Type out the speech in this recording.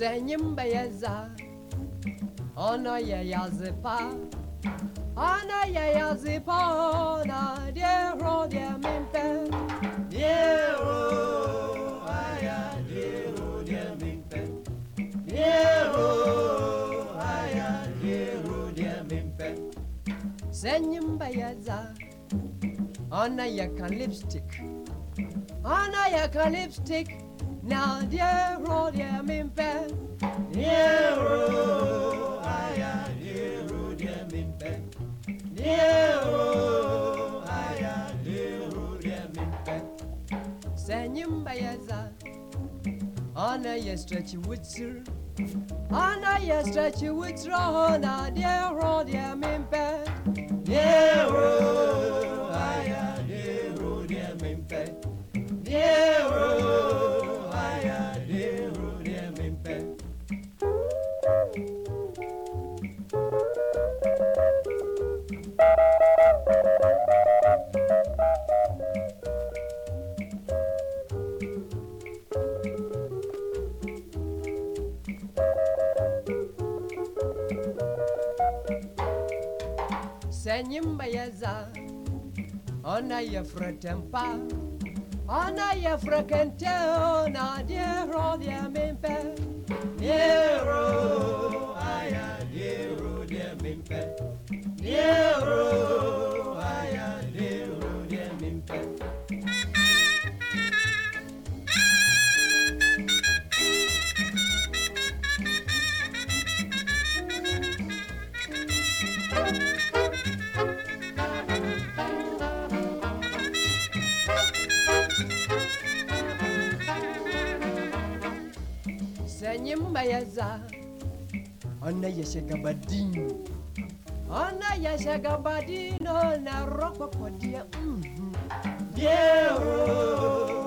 Senyimba yeza Ona ya yazipa Ana ya yazipa Ona Diero dia mimpe Diero, aya, diero, dia mimpe. Diero, aya, diero, dia mimpe. Senyimba yeza Ona yaka lipstick Ona yaka lipstick Na Diero dia mimpe Diero, aya, diero, dia mimpe. Diero, aya, diero, dia mimpe. Senyimba yeza. Ona ya stretchy witzer Ona ya stretchy witzer Ona Diero dia mimpe Diero, Senyimba yeza Ona ya fratempa Ona ya frakente Ona Diero dia mimpe Diero, aya, diero, dia mimpe. Diero, aya, diero, dia mimpe. Senyimba Ona ya shagabadin Ona ya shagabadin Ona rokwa kwa dia mhm. Diero, aya,